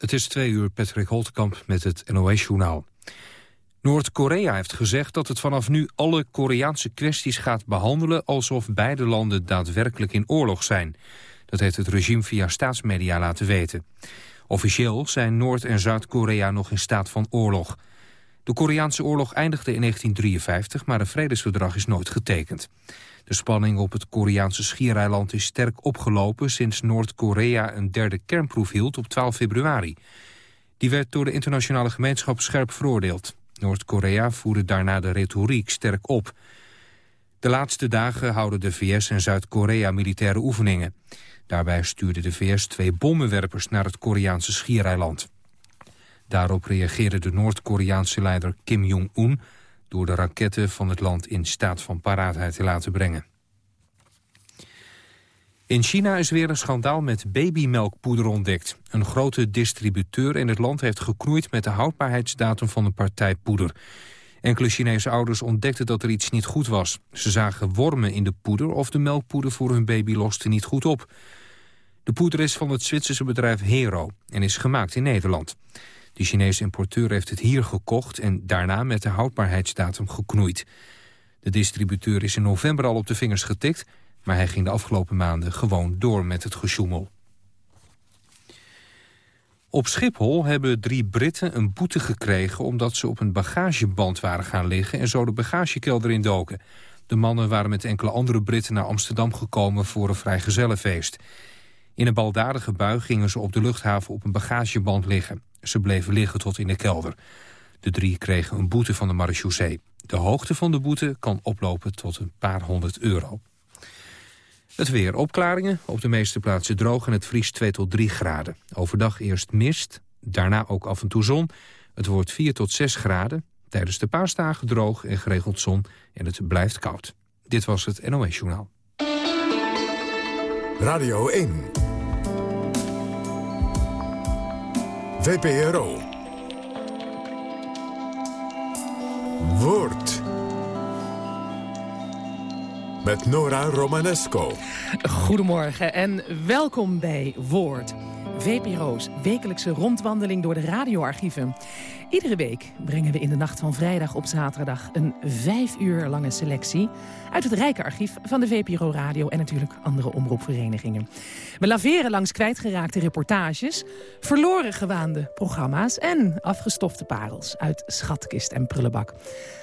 Het is twee uur Patrick Holtkamp met het NOS-journaal. Noord-Korea heeft gezegd dat het vanaf nu alle Koreaanse kwesties gaat behandelen... alsof beide landen daadwerkelijk in oorlog zijn. Dat heeft het regime via staatsmedia laten weten. Officieel zijn Noord- en Zuid-Korea nog in staat van oorlog. De Koreaanse oorlog eindigde in 1953, maar een vredesverdrag is nooit getekend. De spanning op het Koreaanse schiereiland is sterk opgelopen... sinds Noord-Korea een derde kernproef hield op 12 februari. Die werd door de internationale gemeenschap scherp veroordeeld. Noord-Korea voerde daarna de retoriek sterk op. De laatste dagen houden de VS en Zuid-Korea militaire oefeningen. Daarbij stuurde de VS twee bommenwerpers naar het Koreaanse schiereiland. Daarop reageerde de Noord-Koreaanse leider Kim Jong-un... door de raketten van het land in staat van paraatheid te laten brengen. In China is weer een schandaal met babymelkpoeder ontdekt. Een grote distributeur in het land heeft geknoeid met de houdbaarheidsdatum van een partij poeder. Enkele Chinese ouders ontdekten dat er iets niet goed was. Ze zagen wormen in de poeder of de melkpoeder voor hun baby loste niet goed op. De poeder is van het Zwitserse bedrijf Hero en is gemaakt in Nederland. De Chinese importeur heeft het hier gekocht en daarna met de houdbaarheidsdatum geknoeid. De distributeur is in november al op de vingers getikt... maar hij ging de afgelopen maanden gewoon door met het gesjoemel. Op Schiphol hebben drie Britten een boete gekregen... omdat ze op een bagageband waren gaan liggen en zo de bagagekelder in doken. De mannen waren met enkele andere Britten naar Amsterdam gekomen... voor een vrijgezellenfeest. In een baldadige bui gingen ze op de luchthaven op een bagageband liggen. Ze bleven liggen tot in de kelder. De drie kregen een boete van de marechaussee. De hoogte van de boete kan oplopen tot een paar honderd euro. Het weer opklaringen, op de meeste plaatsen droog en het vriest 2 tot 3 graden. Overdag eerst mist, daarna ook af en toe zon. Het wordt 4 tot 6 graden. Tijdens de paasdagen droog en geregeld zon en het blijft koud. Dit was het NOS Journaal. Radio 1. VPRO. Woord. Met Nora Romanesco. Goedemorgen en welkom bij Woord. VPRO's wekelijkse rondwandeling door de radioarchieven. Iedere week brengen we in de nacht van vrijdag op zaterdag... een vijf uur lange selectie uit het rijke archief van de VPRO Radio... en natuurlijk andere omroepverenigingen. We laveren langs kwijtgeraakte reportages... verloren gewaande programma's en afgestofte parels... uit schatkist en prullenbak.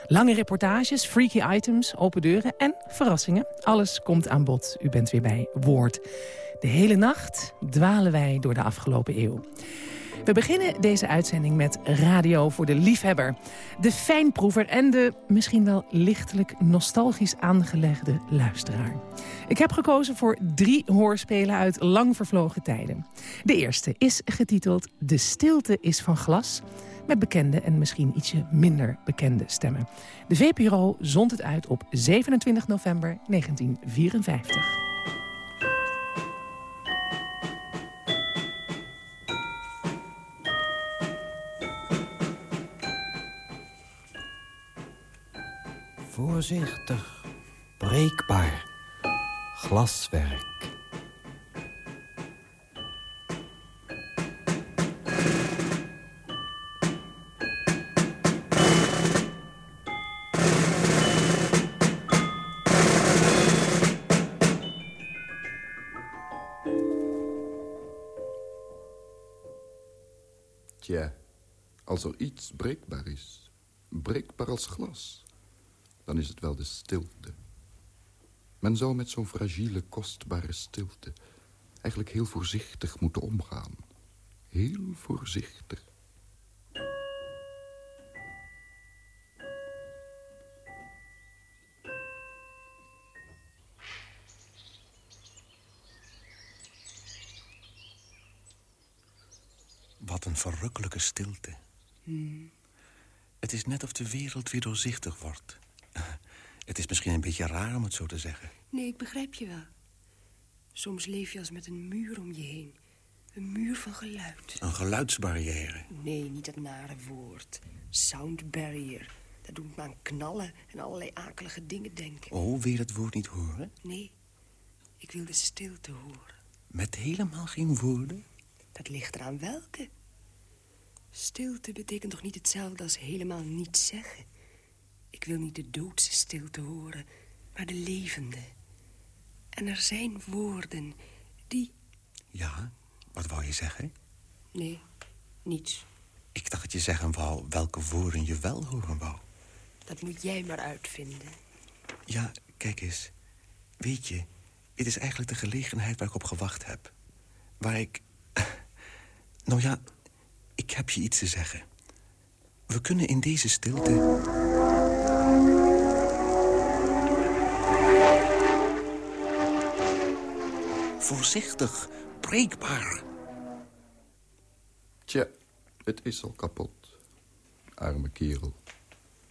Lange reportages, freaky items, open deuren en verrassingen. Alles komt aan bod. U bent weer bij Woord. De hele nacht dwalen wij door de afgelopen eeuw. We beginnen deze uitzending met Radio voor de Liefhebber. De fijnproever en de misschien wel lichtelijk nostalgisch aangelegde luisteraar. Ik heb gekozen voor drie hoorspelen uit lang vervlogen tijden. De eerste is getiteld De stilte is van glas met bekende en misschien ietsje minder bekende stemmen. De VPRO zond het uit op 27 november 1954. Voorzichtig, breekbaar, glaswerk. Tja, als er iets breekbaar is, breekbaar als glas dan is het wel de stilte. Men zou met zo'n fragiele, kostbare stilte... eigenlijk heel voorzichtig moeten omgaan. Heel voorzichtig. Wat een verrukkelijke stilte. Hmm. Het is net of de wereld weer doorzichtig wordt. Het is misschien een beetje raar om het zo te zeggen. Nee, ik begrijp je wel. Soms leef je als met een muur om je heen. Een muur van geluid. Een geluidsbarrière? Nee, niet dat nare woord. Sound barrier. Dat doet me aan knallen en allerlei akelige dingen denken. Oh, weer het woord niet horen? Nee, ik wil de stilte horen. Met helemaal geen woorden? Dat ligt eraan welke. Stilte betekent toch niet hetzelfde als helemaal niets zeggen? Ik wil niet de doodse stilte horen, maar de levende. En er zijn woorden die... Ja, wat wou je zeggen? Nee, niets. Ik dacht dat je zeggen wou welke woorden je wel horen wou. Dat moet jij maar uitvinden. Ja, kijk eens. Weet je, dit is eigenlijk de gelegenheid waar ik op gewacht heb. Waar ik... Nou ja, ik heb je iets te zeggen. We kunnen in deze stilte... Voorzichtig, breekbaar. Tja, het is al kapot. Arme kerel.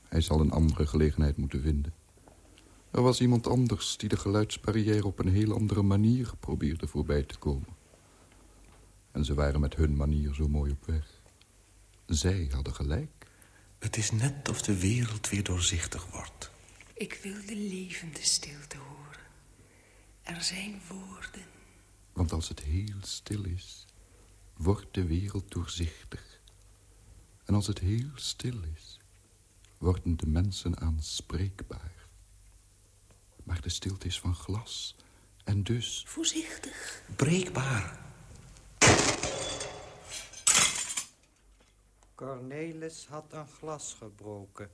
Hij zal een andere gelegenheid moeten vinden. Er was iemand anders die de geluidsbarrière op een heel andere manier probeerde voorbij te komen. En ze waren met hun manier zo mooi op weg. Zij hadden gelijk. Het is net of de wereld weer doorzichtig wordt. Ik wil de levende stilte horen. Er zijn woorden. Want als het heel stil is, wordt de wereld doorzichtig. En als het heel stil is, worden de mensen aanspreekbaar. Maar de stilte is van glas en dus... Voorzichtig. Breekbaar. Cornelis had een glas gebroken,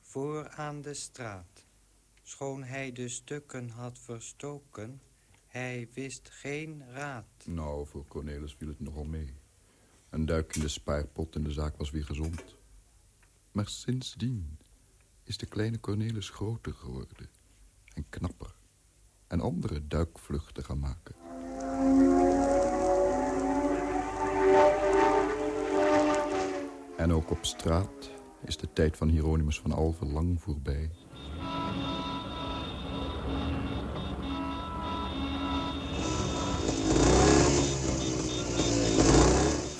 voor aan de straat. Schoon hij de stukken had verstoken, hij wist geen raad. Nou, voor Cornelis viel het nogal mee. Een duik in de spaarpot en de zaak was weer gezond. Maar sindsdien is de kleine Cornelis groter geworden. En knapper. En andere duikvluchten gaan maken. En ook op straat is de tijd van Hieronymus van Alve lang voorbij.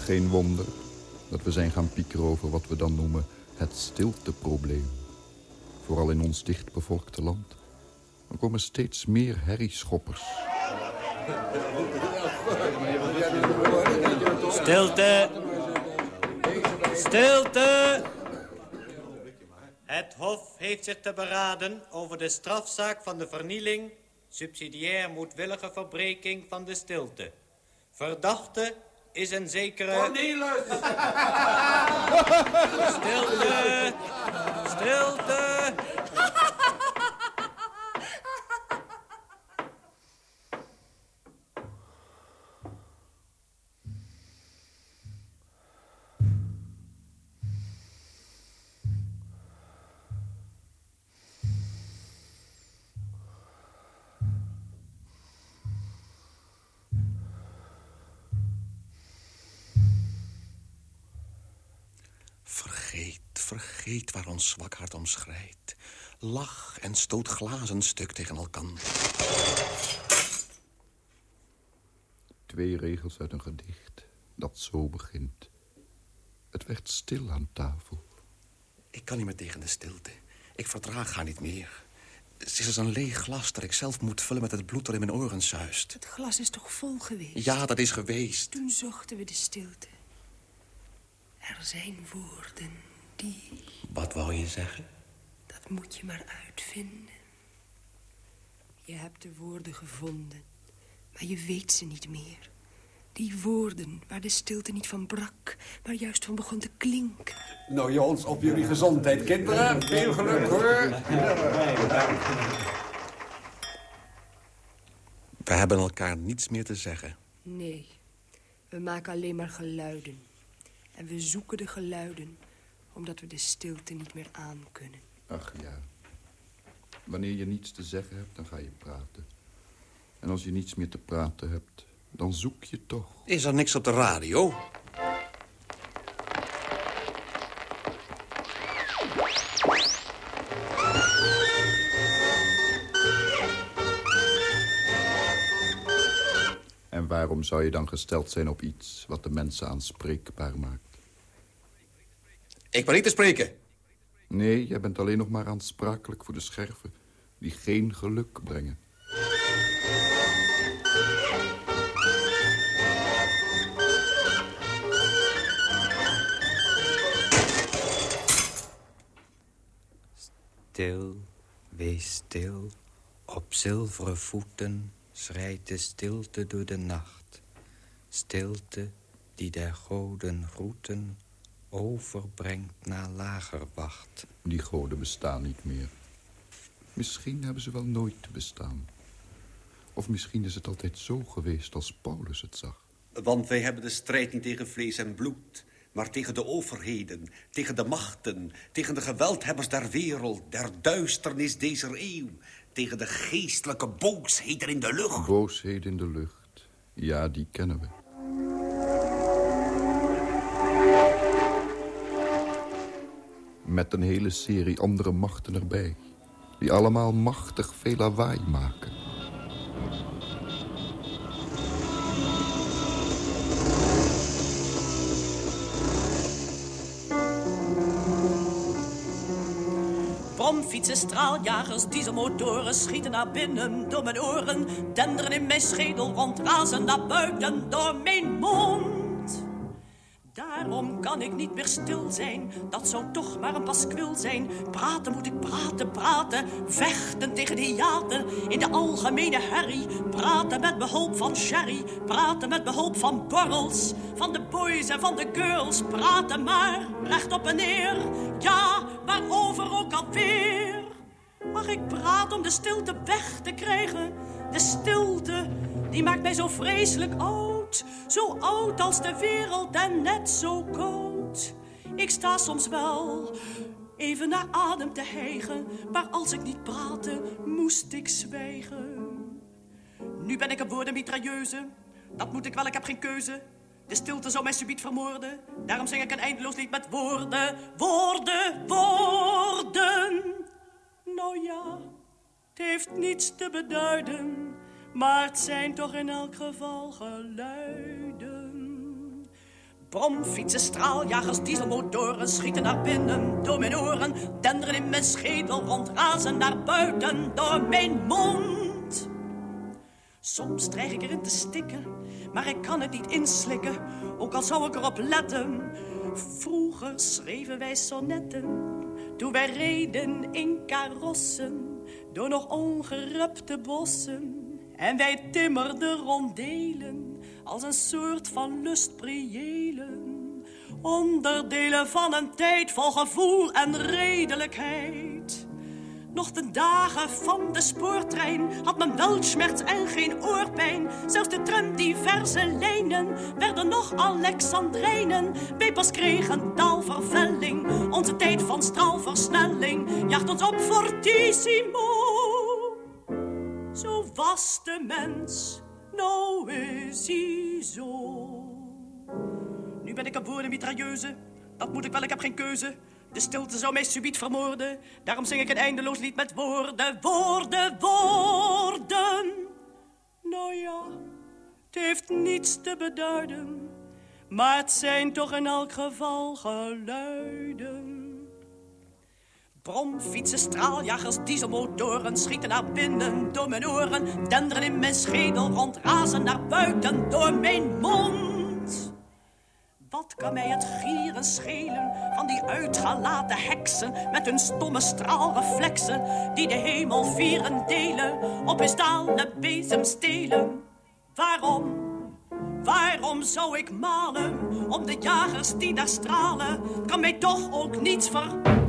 Geen wonder dat we zijn gaan piekeren over wat we dan noemen het stilteprobleem. Vooral in ons dichtbevolkte land. Er komen steeds meer herrieschoppers. Stilte. Stilte. Het Hof heeft zich te beraden over de strafzaak van de vernieling... subsidiair moedwillige verbreking van de stilte. Verdachte is een zekere... Cornelis! Stilte! Stilte! Ons zwak hart om schrijdt. Lach en stoot glazen stuk tegen elkaar. Twee regels uit een gedicht dat zo begint. Het werd stil aan tafel. Ik kan niet meer tegen de stilte. Ik verdraag haar niet meer. Ze is als een leeg glas dat ik zelf moet vullen met het bloed dat in mijn oren zuist. Het glas is toch vol geweest? Ja, dat is geweest. Toen zochten we de stilte. Er zijn woorden die... Wat wou je zeggen? Dat moet je maar uitvinden. Je hebt de woorden gevonden, maar je weet ze niet meer. Die woorden waar de stilte niet van brak, maar juist van begon te klinken. Nou Jons, op jullie gezondheid, kinderen. Veel geluk, hoor. We hebben elkaar niets meer te zeggen. Nee, we maken alleen maar geluiden. En we zoeken de geluiden, omdat we de stilte niet meer aan kunnen. Ach ja. Wanneer je niets te zeggen hebt, dan ga je praten. En als je niets meer te praten hebt, dan zoek je toch. Is er niks op de radio? En waarom zou je dan gesteld zijn op iets wat de mensen aanspreekbaar maakt? Ik ben niet te spreken. Nee, jij bent alleen nog maar aansprakelijk voor de scherven... die geen geluk brengen. Stil, wees stil. Op zilveren voeten schrijdt de stilte door de nacht. Stilte die der goden groeten overbrengt naar lager wacht. Die goden bestaan niet meer. Misschien hebben ze wel nooit bestaan. Of misschien is het altijd zo geweest als Paulus het zag. Want wij hebben de strijd niet tegen vlees en bloed... maar tegen de overheden, tegen de machten... tegen de geweldhebbers der wereld, der duisternis deze eeuw... tegen de geestelijke boosheden in de lucht. Boosheden in de lucht, ja, die kennen we. Met een hele serie andere machten erbij... die allemaal machtig veel lawaai maken... Bromfietsen, straaljagers, dieselmotoren schieten naar binnen door mijn oren. Denderen in mijn schedel, rondrazen naar buiten door mijn mond. Daarom kan ik niet meer stil zijn, dat zou toch maar een paskwil zijn. Praten moet ik praten, praten, vechten tegen de hiaten. In de algemene herrie, praten met behulp van sherry. Praten met behulp van borrels, van de boys en van de girls. Praten maar, recht op en neer, ja, waarover ook alweer. Mag ik praten om de stilte weg te krijgen? De stilte, die maakt mij zo vreselijk oud. Zo oud als de wereld en net zo koud. Ik sta soms wel even naar adem te hijgen. Maar als ik niet praatte, moest ik zwijgen. Nu ben ik een woordenmitrailleuze. Dat moet ik wel, ik heb geen keuze. De stilte zou mij subiet vermoorden. Daarom zing ik een eindeloos lied met woorden. Woorden, woorden. Nou ja, het heeft niets te beduiden, maar het zijn toch in elk geval geluiden. Bromfietsen, straaljagers, dieselmotoren schieten naar binnen door mijn oren, denderen in mijn schedel, rondrazen naar buiten door mijn mond. Soms dreig ik erin te stikken, maar ik kan het niet inslikken, ook al zou ik erop letten. Vroeger schreven wij sonnetten, toen wij reden in karossen, door nog ongerupte bossen. En wij timmerden rondelen, als een soort van lustpriëlen. Onderdelen van een tijd vol gevoel en redelijkheid. Nog de dagen van de spoortrein had men wel schmerz en geen oorpijn. Zelfs de tram diverse lijnen werden nog Alexandrijnen. Pepers kregen taalvervelling, onze tijd van straalversnelling jaagt ons op fortissimo. Was de mens, nou is hij zo. Nu ben ik een woordenmitrailleuze, dat moet ik wel, ik heb geen keuze. De stilte zou mij subiet vermoorden. Daarom zing ik een eindeloos lied met woorden, woorden, woorden. Nou ja, het heeft niets te beduiden. Maar het zijn toch in elk geval geluiden. Bromfietsen, straaljagers, dieselmotoren schieten naar binnen door mijn oren. Denderen in mijn schedel, rondrazen naar buiten door mijn mond. Wat kan mij het gieren schelen van die uitgelaten heksen met hun stomme straalreflexen die de hemel vieren delen, op hun stalen bezem stelen? Waarom? Waarom zou ik malen om de jagers die daar stralen? Kan mij toch ook niets ver...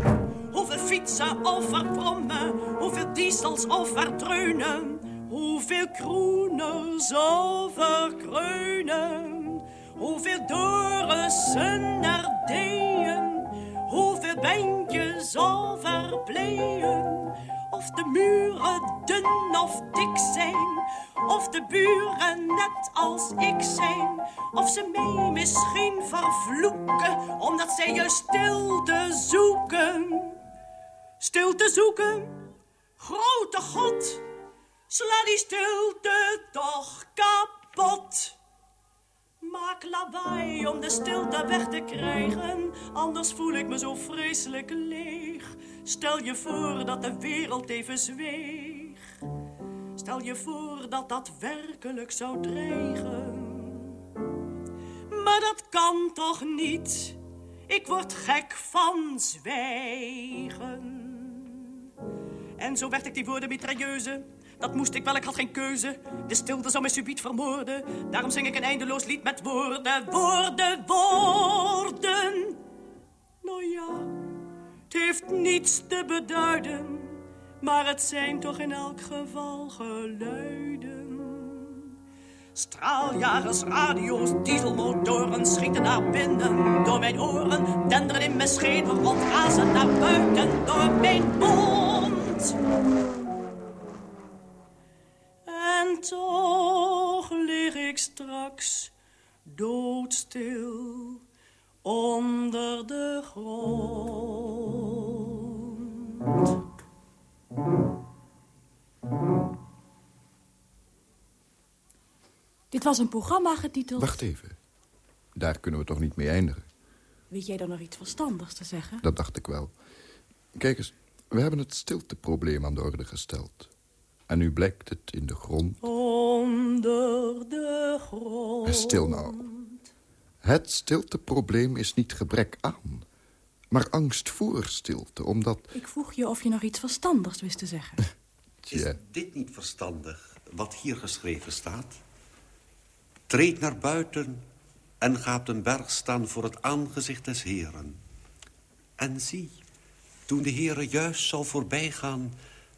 Hoeveel fietsen of verbrommen, hoeveel diesels of verdreunen, hoeveel kroeners of verkreunen. Hoeveel dorissen er deeën, hoeveel bandjes al verbleien. Of de muren dun of dik zijn, of de buren net als ik zijn. Of ze mij misschien vervloeken, omdat zij je stilte zoeken. Stilte zoeken, grote God, sla die stilte toch kapot. Maak lawaai om de stilte weg te krijgen, anders voel ik me zo vreselijk leeg. Stel je voor dat de wereld even zweeg. Stel je voor dat dat werkelijk zou dreigen. Maar dat kan toch niet? Ik word gek van zwijgen. En zo werd ik die woorden mitrailleuze. Dat moest ik wel, ik had geen keuze. De stilte zou mij subiet vermoorden. Daarom zing ik een eindeloos lied met woorden, woorden, woorden. Nou ja, het heeft niets te beduiden. Maar het zijn toch in elk geval geluiden. Straaljagers, radio's, dieselmotoren schieten naar binnen door mijn oren. Denderen in mijn schedel, rondrazen naar buiten door mijn mond. En toch lig ik straks doodstil onder de grond. Dit was een programma getiteld... Wacht even. Daar kunnen we toch niet mee eindigen? Weet jij dan nog iets verstandigs te zeggen? Dat dacht ik wel. Kijk eens, we hebben het stilteprobleem aan de orde gesteld. En nu blijkt het in de grond... Onder de grond. Stil nou. Het stilteprobleem is niet gebrek aan, maar angst voor stilte, omdat... Ik vroeg je of je nog iets verstandigs wist te zeggen. Is dit niet verstandig, wat hier geschreven staat? Treed naar buiten en ga op den berg staan voor het aangezicht des Heren. En zie, toen de Heere juist zal voorbijgaan...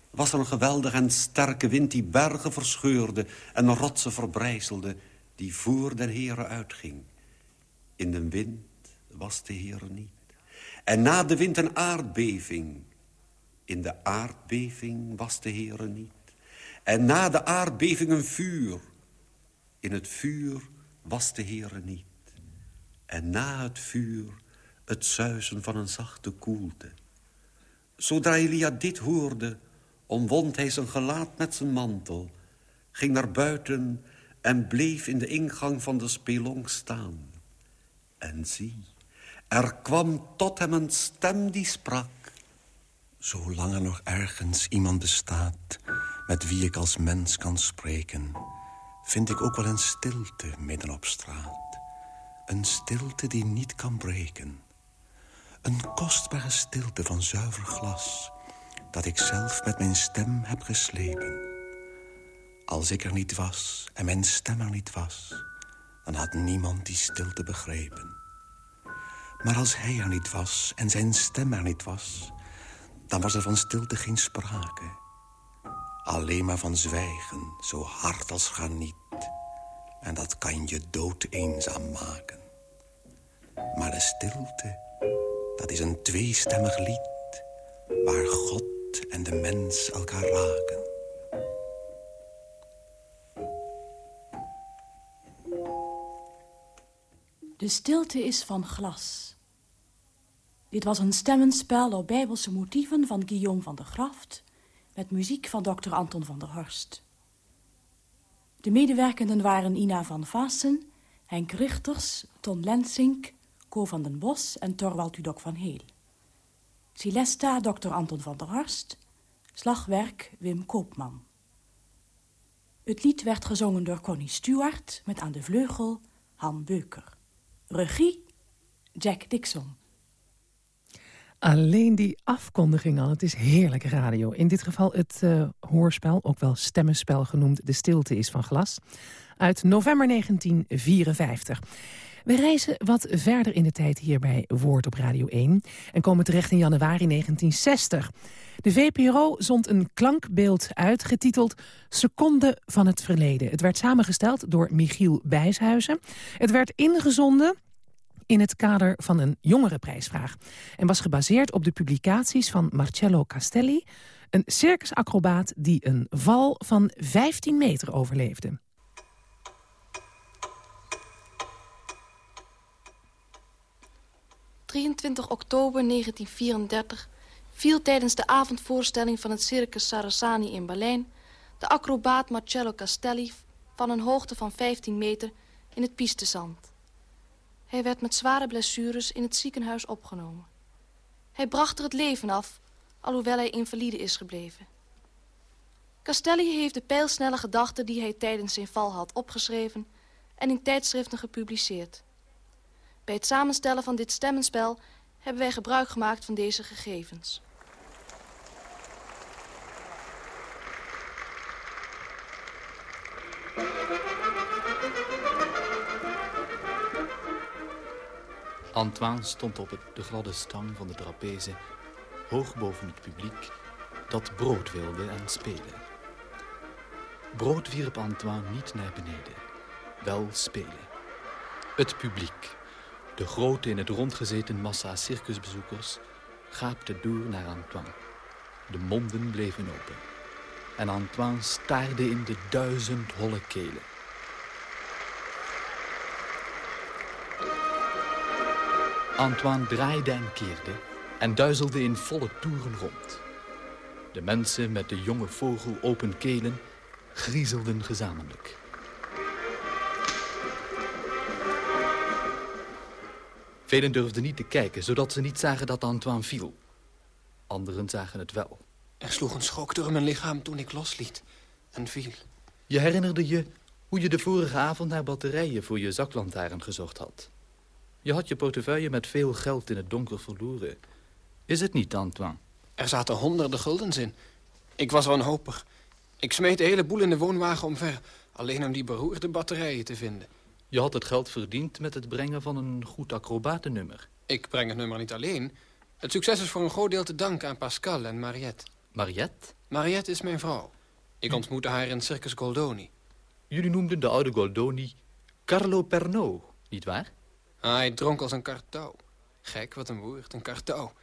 was er een geweldige en sterke wind die bergen verscheurde... en rotsen verbrijzelde, die voor den Heere uitging. In de wind was de Heere niet. En na de wind een aardbeving. In de aardbeving was de Heere niet. En na de aardbeving een vuur. In het vuur was de Heere niet. En na het vuur het zuizen van een zachte koelte. Zodra Elia dit hoorde, omwond hij zijn gelaat met zijn mantel... ging naar buiten en bleef in de ingang van de spelonk staan. En zie, er kwam tot hem een stem die sprak. Zolang er nog ergens iemand bestaat met wie ik als mens kan spreken... vind ik ook wel een stilte midden op straat. Een stilte die niet kan breken. Een kostbare stilte van zuiver glas... dat ik zelf met mijn stem heb geslepen. Als ik er niet was en mijn stem er niet was... dan had niemand die stilte begrepen. Maar als hij er niet was en zijn stem er niet was... dan was er van stilte geen sprake. Alleen maar van zwijgen, zo hard als graniet. En dat kan je dood eenzaam maken. Maar de stilte, dat is een tweestemmig lied... waar God en de mens elkaar raken. De stilte is van glas. Dit was een stemmenspel op bijbelse motieven van Guillaume van der Graft... met muziek van dokter Anton van der Horst. De medewerkenden waren Ina van Vassen, Henk Richters, Ton Lensink... Co van den Bos en Torwald Udok van Heel. Celesta, dokter Anton van der Horst. Slagwerk, Wim Koopman. Het lied werd gezongen door Connie Stewart... met aan de vleugel Han Beuker. Regie, Jack Dixon. Alleen die afkondiging al, het is heerlijk radio. In dit geval het uh, hoorspel, ook wel stemmenspel genoemd... De Stilte is van Glas, uit november 1954. We reizen wat verder in de tijd hier bij Woord op Radio 1... en komen terecht in januari 1960. De VPRO zond een klankbeeld uit, getiteld Seconde van het Verleden. Het werd samengesteld door Michiel Bijshuizen. Het werd ingezonden in het kader van een jongerenprijsvraag... en was gebaseerd op de publicaties van Marcello Castelli... een circusacrobaat die een val van 15 meter overleefde. 23 oktober 1934 viel tijdens de avondvoorstelling van het Circus Sarasani in Berlijn... de acrobaat Marcello Castelli van een hoogte van 15 meter in het pistezand. Hij werd met zware blessures in het ziekenhuis opgenomen. Hij bracht er het leven af, alhoewel hij invalide is gebleven. Castelli heeft de pijlsnelle gedachten die hij tijdens zijn val had opgeschreven... en in tijdschriften gepubliceerd. Bij het samenstellen van dit stemmenspel hebben wij gebruik gemaakt van deze gegevens. Antoine stond op de gladde stang van de trapeze, hoog boven het publiek dat brood wilde en spelen. Brood wierp Antoine niet naar beneden, wel spelen. Het publiek de grote in het rond gezeten massa circusbezoekers... gaapte door naar Antoine. De monden bleven open. En Antoine staarde in de duizend holle kelen. Antoine draaide en keerde en duizelde in volle toeren rond. De mensen met de jonge vogel open kelen griezelden gezamenlijk. Velen durfden niet te kijken, zodat ze niet zagen dat Antoine viel. Anderen zagen het wel. Er sloeg een schok door mijn lichaam toen ik losliet en viel. Je herinnerde je hoe je de vorige avond naar batterijen voor je zaklantaarn gezocht had. Je had je portefeuille met veel geld in het donker verloren. Is het niet, Antoine? Er zaten honderden guldens in. Ik was wanhopig. Ik smeet de hele boel in de woonwagen omver... alleen om die beroerde batterijen te vinden. Je had het geld verdiend met het brengen van een goed acrobatennummer. Ik breng het nummer niet alleen. Het succes is voor een groot deel te danken aan Pascal en Mariette. Mariette? Mariette is mijn vrouw. Ik ontmoette haar in Circus Goldoni. Jullie noemden de oude Goldoni Carlo Pernod, nietwaar? Hij dronk als een kartouw. Gek, wat een woord, een kartouw.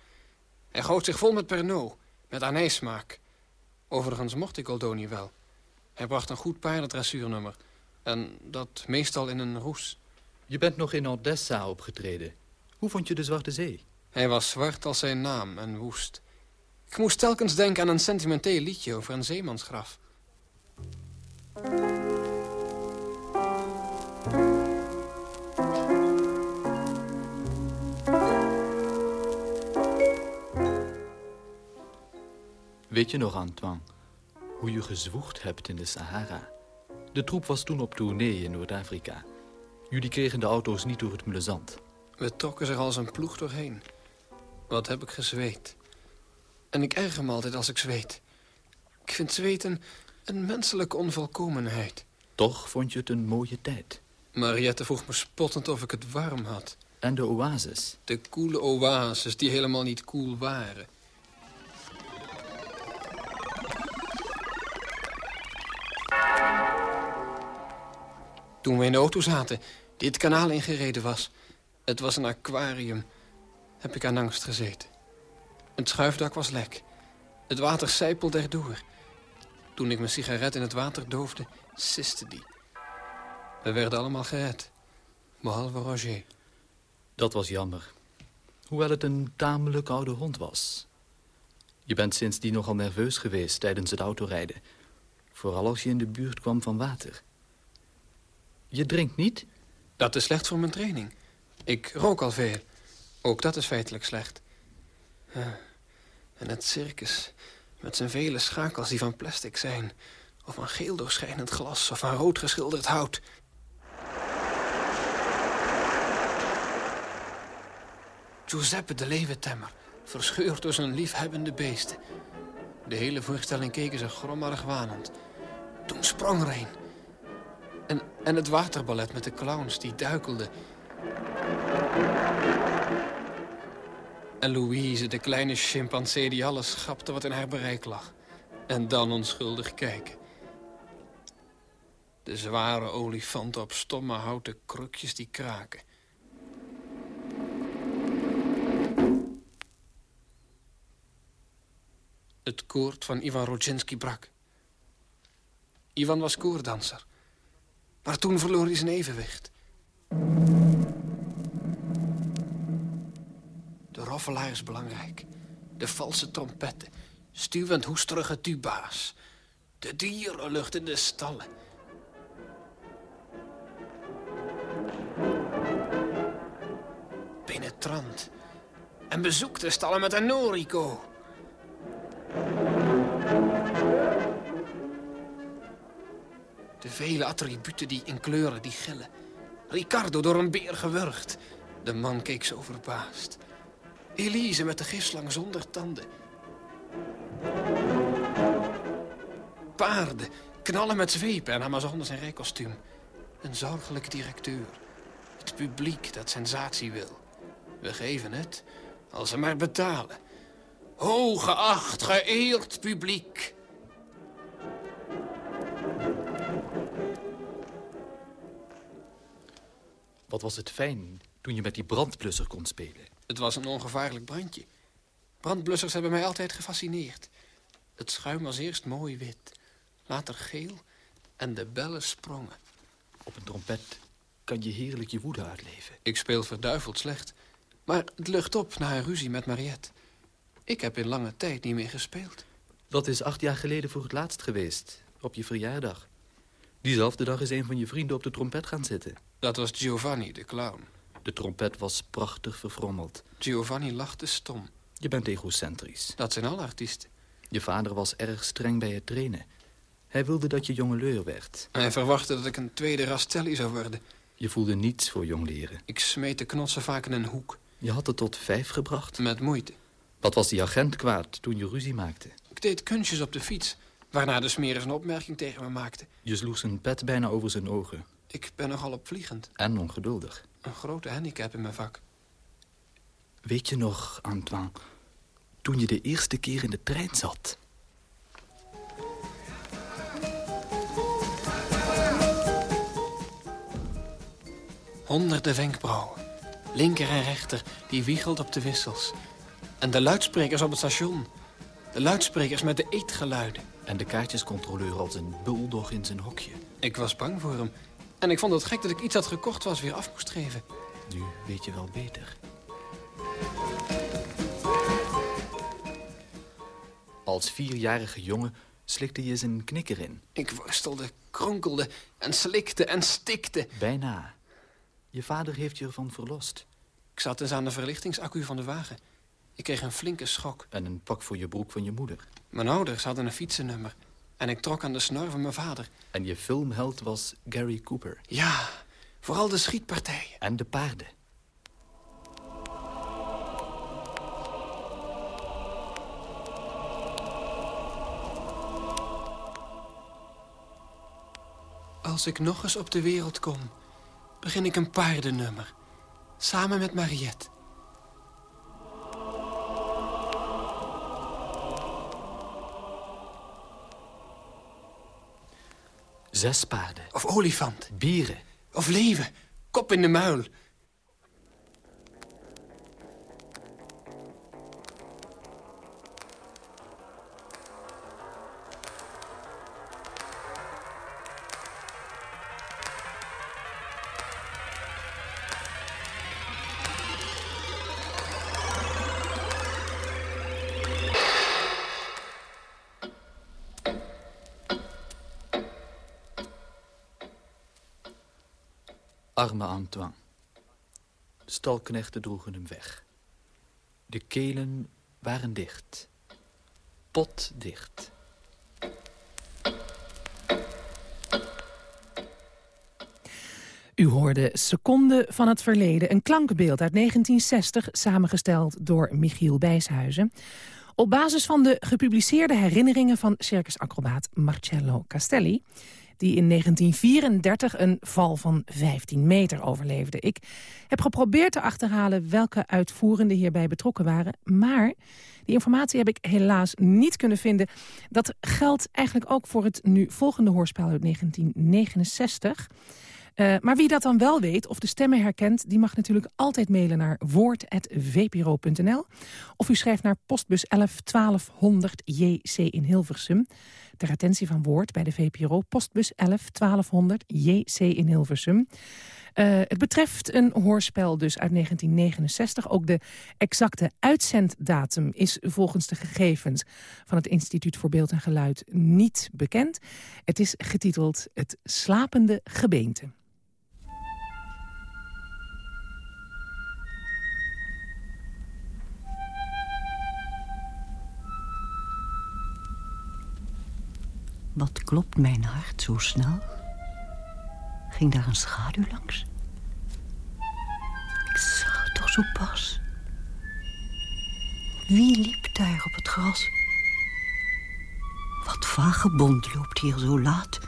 Hij goot zich vol met Pernod, met anijssmaak. Overigens mocht ik Goldoni wel. Hij bracht een goed paardendressuurnummer. En dat meestal in een roes. Je bent nog in Odessa opgetreden. Hoe vond je de Zwarte Zee? Hij was zwart als zijn naam en woest. Ik moest telkens denken aan een sentimenteel liedje over een zeemansgraf. Weet je nog, Antoine, hoe je gezwoegd hebt in de Sahara? De troep was toen op tournee in Noord-Afrika. Jullie kregen de auto's niet door het mulle zand. We trokken zich als een ploeg doorheen. Wat heb ik gezweet. En ik erger me altijd als ik zweet. Ik vind zweten een menselijke onvolkomenheid. Toch vond je het een mooie tijd. Mariette vroeg me spottend of ik het warm had. En de oases? De koele oases die helemaal niet koel waren. Toen we in de auto zaten, die het kanaal ingereden was... het was een aquarium, heb ik aan angst gezeten. Het schuifdak was lek. Het water sijpelde erdoor. Toen ik mijn sigaret in het water doofde, siste die. We werden allemaal gered. Behalve Roger. Dat was jammer. Hoewel het een tamelijk oude hond was. Je bent sindsdien nogal nerveus geweest tijdens het autorijden. Vooral als je in de buurt kwam van water. Je drinkt niet? Dat is slecht voor mijn training. Ik rook al veel. Ook dat is feitelijk slecht. En het circus, met zijn vele schakels die van plastic zijn... of van geel doorschijnend glas of van rood geschilderd hout... Giuseppe de leeuwentemmer, verscheurd door zijn liefhebbende beesten. De hele voorstelling keken ze grommerig wanend. Toen sprong er een. En, en het waterballet met de clowns die duikelden. En Louise, de kleine chimpansee die alles schapte wat in haar bereik lag. En dan onschuldig kijken. De zware olifanten op stomme houten krukjes die kraken. Het koord van Ivan Rodzinski brak. Ivan was koordanser. Maar toen verloor hij zijn evenwicht. De roffelaar is belangrijk. De valse trompetten. Stuwend hoesterige tuba's. De dierenlucht in de stallen. Penetrant. En bezoek de stallen met een Noriko. De vele attributen die in kleuren die gillen. Ricardo door een beer gewurgd. De man keek zo verbaasd. Elise met de gifslang zonder tanden. Paarden, knallen met zweepen en Amazones in rijkostuum. Een zorgelijke directeur. Het publiek dat sensatie wil. We geven het, als ze maar betalen. Hooggeacht, geëerd publiek. Wat was het fijn toen je met die brandblusser kon spelen. Het was een ongevaarlijk brandje. Brandblussers hebben mij altijd gefascineerd. Het schuim was eerst mooi wit, later geel en de bellen sprongen. Op een trompet kan je heerlijk je woede uitleven. Ik speel verduiveld slecht, maar het lucht op na een ruzie met Mariette. Ik heb in lange tijd niet meer gespeeld. Dat is acht jaar geleden voor het laatst geweest, op je verjaardag. Diezelfde dag is een van je vrienden op de trompet gaan zitten. Dat was Giovanni, de clown. De trompet was prachtig verfrommeld. Giovanni lachte stom. Je bent egocentrisch. Dat zijn alle artiesten. Je vader was erg streng bij het trainen. Hij wilde dat je jongeleur werd. Hij verwachtte dat ik een tweede Rastelli zou worden. Je voelde niets voor jongleren. Ik smeet de knotsen vaak in een hoek. Je had het tot vijf gebracht? Met moeite. Wat was die agent kwaad toen je ruzie maakte? Ik deed kunstjes op de fiets, waarna de smeris een opmerking tegen me maakte. Je sloeg zijn pet bijna over zijn ogen. Ik ben nogal opvliegend. En ongeduldig. Een grote handicap in mijn vak. Weet je nog, Antoine, toen je de eerste keer in de trein zat? Honderden wenkbrauwen. Linker en rechter, die wiegelt op de wissels. En de luidsprekers op het station. De luidsprekers met de eetgeluiden. En de kaartjescontroleur als een buldog in zijn hokje. Ik was bang voor hem. En ik vond het gek dat ik iets had gekocht was weer af moest geven. Nu weet je wel beter. Als vierjarige jongen slikte je zijn knikker in. Ik worstelde, kronkelde en slikte en stikte. Bijna. Je vader heeft je ervan verlost. Ik zat eens aan de verlichtingsaccu van de wagen. Ik kreeg een flinke schok. En een pak voor je broek van je moeder. Mijn ouders hadden een fietsennummer. En ik trok aan de snor van mijn vader. En je filmheld was Gary Cooper. Ja, vooral de schietpartijen. En de paarden. Als ik nog eens op de wereld kom, begin ik een paardennummer. Samen met Mariette. Zes paarden. Of olifant. Bieren. Of leeuwen. Kop in de muil. Arme Antoine. De stalknechten droegen hem weg. De kelen waren dicht. Potdicht. U hoorde Seconde van het Verleden, een klankbeeld uit 1960... samengesteld door Michiel Bijshuizen. Op basis van de gepubliceerde herinneringen van circusacrobaat Marcello Castelli die in 1934 een val van 15 meter overleefde. Ik heb geprobeerd te achterhalen welke uitvoerenden hierbij betrokken waren... maar die informatie heb ik helaas niet kunnen vinden. Dat geldt eigenlijk ook voor het nu volgende hoorspel uit 1969... Uh, maar wie dat dan wel weet of de stemmen herkent... die mag natuurlijk altijd mailen naar woord.vpro.nl. Of u schrijft naar postbus 11 1200 JC in Hilversum. Ter attentie van Woord bij de VPRO. Postbus 11 1200 JC in Hilversum. Uh, het betreft een hoorspel dus uit 1969. Ook de exacte uitzenddatum is volgens de gegevens... van het Instituut voor Beeld en Geluid niet bekend. Het is getiteld Het slapende gebeente. Wat klopt mijn hart zo snel? Ging daar een schaduw langs? Ik zag het toch zo pas. Wie liep daar op het gras? Wat vagebond loopt hier zo laat?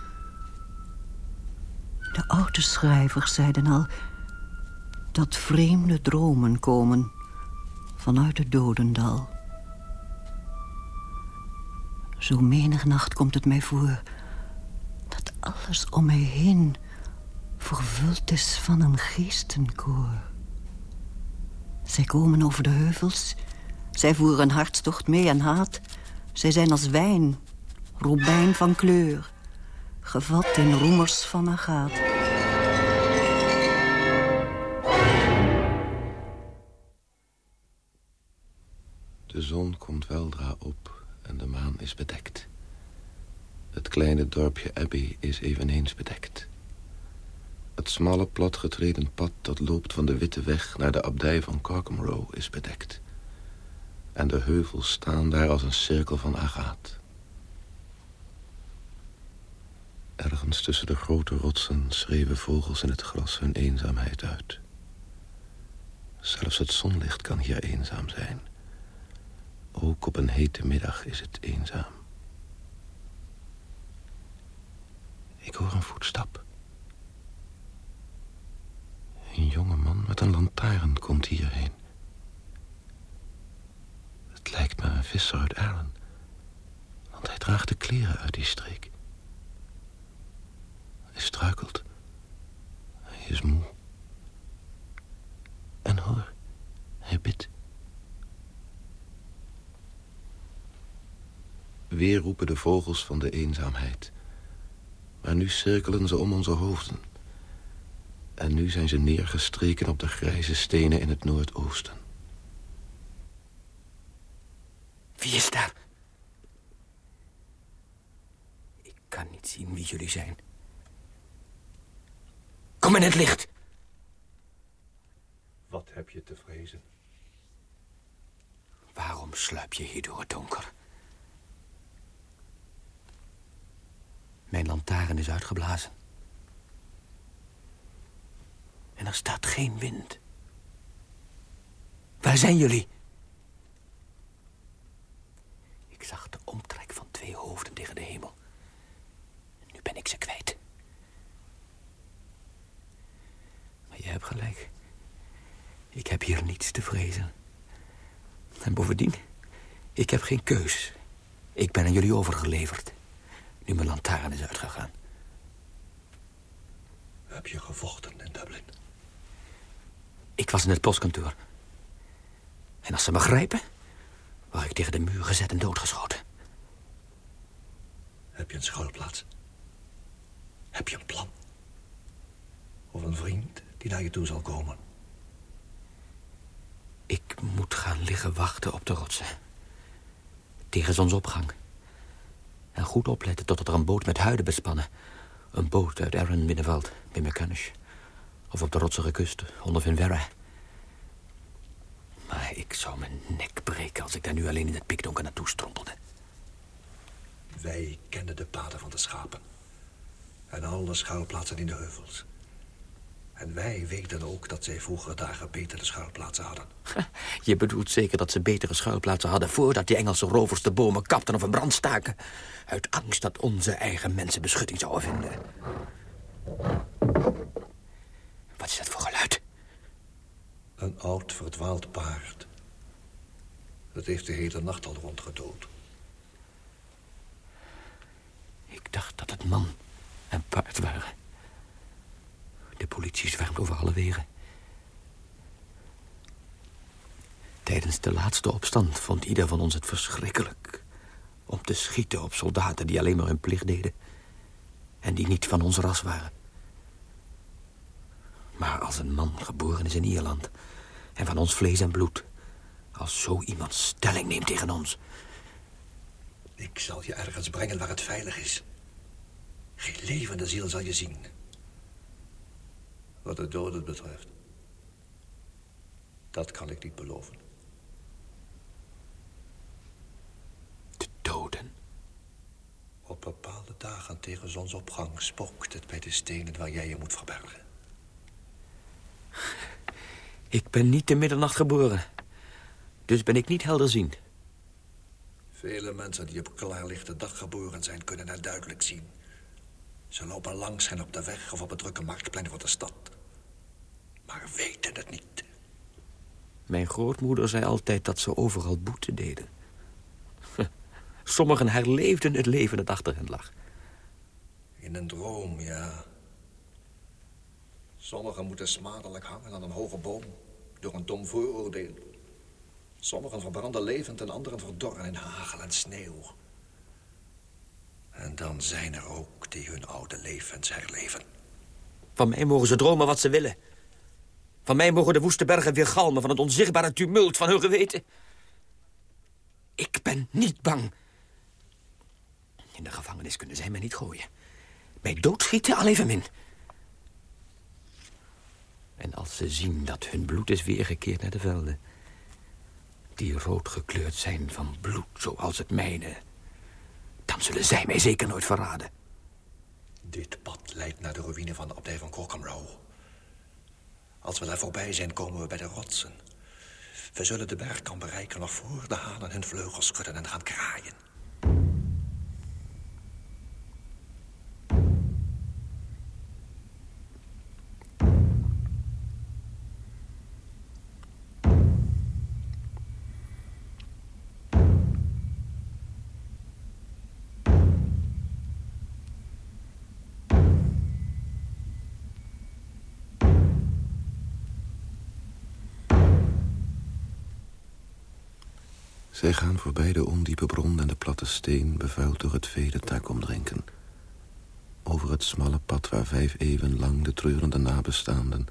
De oude schrijvers zeiden al... dat vreemde dromen komen vanuit het dodendal. Zo menig nacht komt het mij voor dat alles om mij heen vervuld is van een geestenkoor. Zij komen over de heuvels, zij voeren hartstocht mee en haat. Zij zijn als wijn, robijn van kleur, gevat in roemers van agaat. De zon komt weldra op en de maan is bedekt. Het kleine dorpje Abbey is eveneens bedekt. Het smalle platgetreden pad dat loopt van de witte weg naar de abdij van Carcomroe is bedekt. En de heuvels staan daar als een cirkel van agaat. Ergens tussen de grote rotsen schreeuwen vogels in het gras hun eenzaamheid uit. Zelfs het zonlicht kan hier eenzaam zijn. Ook op een hete middag is het eenzaam. Ik hoor een voetstap. Een jonge man met een lantaarn komt hierheen. Het lijkt me een visser uit. Want hij draagt de kleren uit die streek. Hij struikelt. Hij is moe. En hoor, hij bidt. Weer roepen de vogels van de eenzaamheid. Maar nu cirkelen ze om onze hoofden. En nu zijn ze neergestreken op de grijze stenen in het noordoosten. Wie is daar? Ik kan niet zien wie jullie zijn. Kom in het licht. Wat heb je te vrezen? Waarom sluip je hier door het donker? Mijn lantaarn is uitgeblazen. En er staat geen wind. Waar zijn jullie? Ik zag de omtrek van twee hoofden tegen de hemel. Nu ben ik ze kwijt. Maar je hebt gelijk. Ik heb hier niets te vrezen. En bovendien, ik heb geen keus. Ik ben aan jullie overgeleverd. Nu mijn lantaarn is uitgegaan. Heb je gevochten in Dublin? Ik was in het postkantoor. En als ze me grijpen, word ik tegen de muur gezet en doodgeschoten. Heb je een schuilplaats? Heb je een plan? Of een vriend die naar je toe zal komen? Ik moet gaan liggen wachten op de rotsen. Tegen zonsopgang. En goed opletten totdat er een boot met huiden bespannen. Een boot uit Arran binnenvalt, bij McCanish. Of op de rotsige kust, onder Vinverra. Maar ik zou mijn nek breken als ik daar nu alleen in het pikdonker naartoe strompelde. Wij kennen de paden van de schapen. En alle schuilplaatsen in de heuvels. En wij weten ook dat zij vroeger dagen betere schuilplaatsen hadden. Je bedoelt zeker dat ze betere schuilplaatsen hadden... voordat die Engelse rovers de bomen kapten of in brand staken. Uit angst dat onze eigen mensen beschutting zouden vinden. Wat is dat voor geluid? Een oud verdwaald paard. Dat heeft de hele nacht al rondgedood. Ik dacht dat het man en paard waren. De politie zwermt over alle wegen. Tijdens de laatste opstand vond ieder van ons het verschrikkelijk... om te schieten op soldaten die alleen maar hun plicht deden... en die niet van ons ras waren. Maar als een man geboren is in Ierland... en van ons vlees en bloed... als zo iemand stelling neemt tegen ons... Ik zal je ergens brengen waar het veilig is. Geen levende ziel zal je zien. Wat de doden betreft. Dat kan ik niet beloven. De doden? Op bepaalde dagen tegen zonsopgang spookt het bij de stenen waar jij je moet verbergen. Ik ben niet in middernacht geboren. Dus ben ik niet helderziend. Vele mensen die op klaarlichte dag geboren zijn, kunnen het duidelijk zien. Ze lopen langs en op de weg of op het drukke marktplein van de stad. Maar weten het niet. Mijn grootmoeder zei altijd dat ze overal boete deden. Sommigen herleefden het leven dat achter hen lag. In een droom, ja. Sommigen moeten smadelijk hangen aan een hoge boom... door een dom vooroordeel. Sommigen verbranden levend en anderen verdorren in hagel en sneeuw. En dan zijn er ook die hun oude levens herleven. Van mij mogen ze dromen wat ze willen. Van mij mogen de woeste bergen weer galmen van het onzichtbare tumult van hun geweten. Ik ben niet bang. In de gevangenis kunnen zij mij niet gooien. Mij doodschieten al evenmin. En als ze zien dat hun bloed is weergekeerd naar de velden... die rood gekleurd zijn van bloed zoals het mijne... dan zullen zij mij zeker nooit verraden. Dit pad leidt naar de ruïne van de abdij van Cochamrow. Als we daar voorbij zijn, komen we bij de rotsen. We zullen de bergkant bereiken nog voor de hanen hun vleugels schudden en gaan kraaien. Zij gaan voorbij de ondiepe bron en de platte steen... bevuild door het vele takomdrinken. Over het smalle pad waar vijf eeuwen lang de treurende nabestaanden...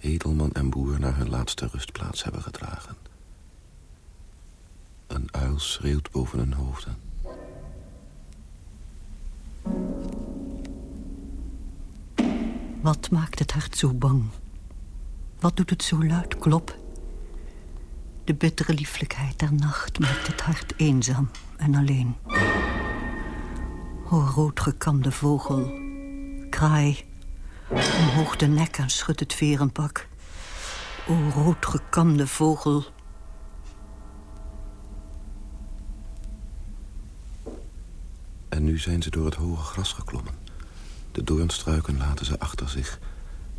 edelman en boer naar hun laatste rustplaats hebben gedragen. Een uil schreeuwt boven hun hoofden. Wat maakt het hart zo bang? Wat doet het zo luid kloppen? De bittere lieflijkheid der nacht maakt het hart eenzaam en alleen. O roodgekamde vogel, kraai, omhoog de nek en schud het verenpak. O roodgekamde vogel. En nu zijn ze door het hoge gras geklommen. De doornstruiken laten ze achter zich.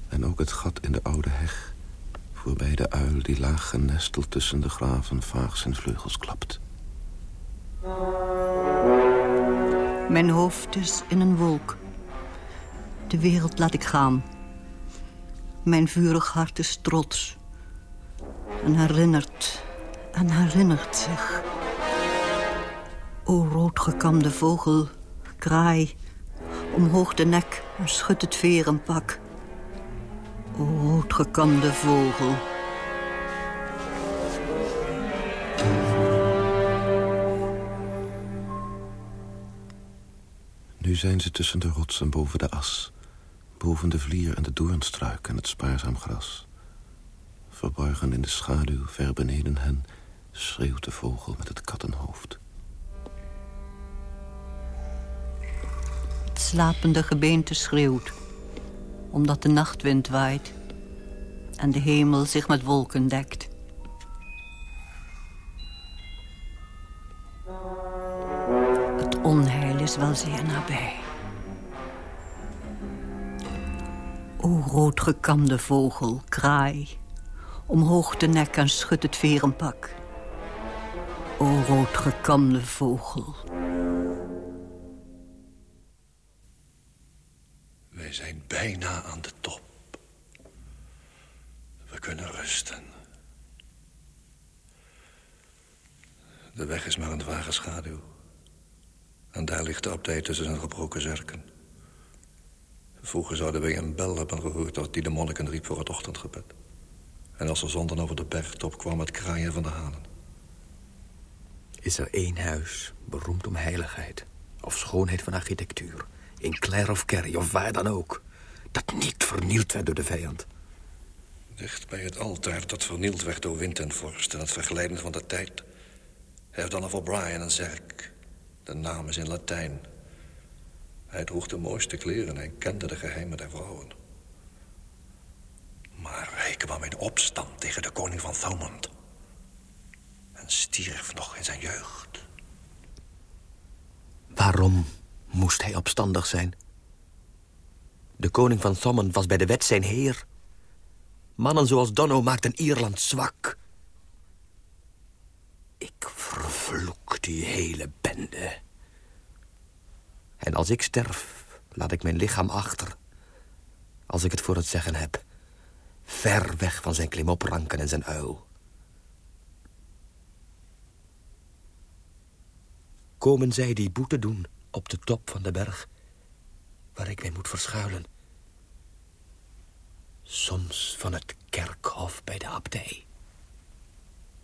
En ook het gat in de oude heg voorbij de uil die laag genesteld tussen de graven vaag zijn vleugels klapt. Mijn hoofd is in een wolk. De wereld laat ik gaan. Mijn vurig hart is trots. En herinnert, en herinnert zich. O roodgekamde vogel, kraai, omhoog de nek en schud het verenpak. Roodgekamde vogel. Nu zijn ze tussen de rotsen boven de as. Boven de vlier en de doornstruik en het spaarzaam gras. Verborgen in de schaduw, ver beneden hen... schreeuwt de vogel met het kattenhoofd. Het slapende gebeente schreeuwt omdat de nachtwind waait en de hemel zich met wolken dekt. Het onheil is wel zeer nabij. O roodgekamde vogel, kraai, omhoog de nek en schud het verenpak. O roodgekamde vogel, Wij zijn bijna aan de top. We kunnen rusten. De weg is maar een vage schaduw. En daar ligt de abdij tussen zijn gebroken zerken. Vroeger zouden wij een bel hebben gehoord... dat die de monniken riep voor het ochtendgebed. En als de zon dan over de bergtop kwam... het kraaien van de hanen. Is er één huis, beroemd om heiligheid... of schoonheid van architectuur... in Clare of Kerry of waar dan ook... dat niet vernield werd door de vijand? Dicht bij het altaar dat vernield werd door wind en vorst... en het vergelijden van de tijd... heeft dan of O'Brien een zerk. De naam is in Latijn. Hij droeg de mooiste kleren en kende de geheimen der vrouwen. Maar hij kwam in opstand tegen de koning van Thomond. En stierf nog in zijn jeugd. Waarom moest hij opstandig zijn? De koning van Thomond was bij de wet zijn heer. Mannen zoals Donno maakten Ierland zwak. Ik vervloek die hele bende. En als ik sterf, laat ik mijn lichaam achter. Als ik het voor het zeggen heb. Ver weg van zijn klimopranken en zijn uil. Komen zij die boete doen op de top van de berg... waar ik mij moet verschuilen... Soms van het kerkhof bij de abdij.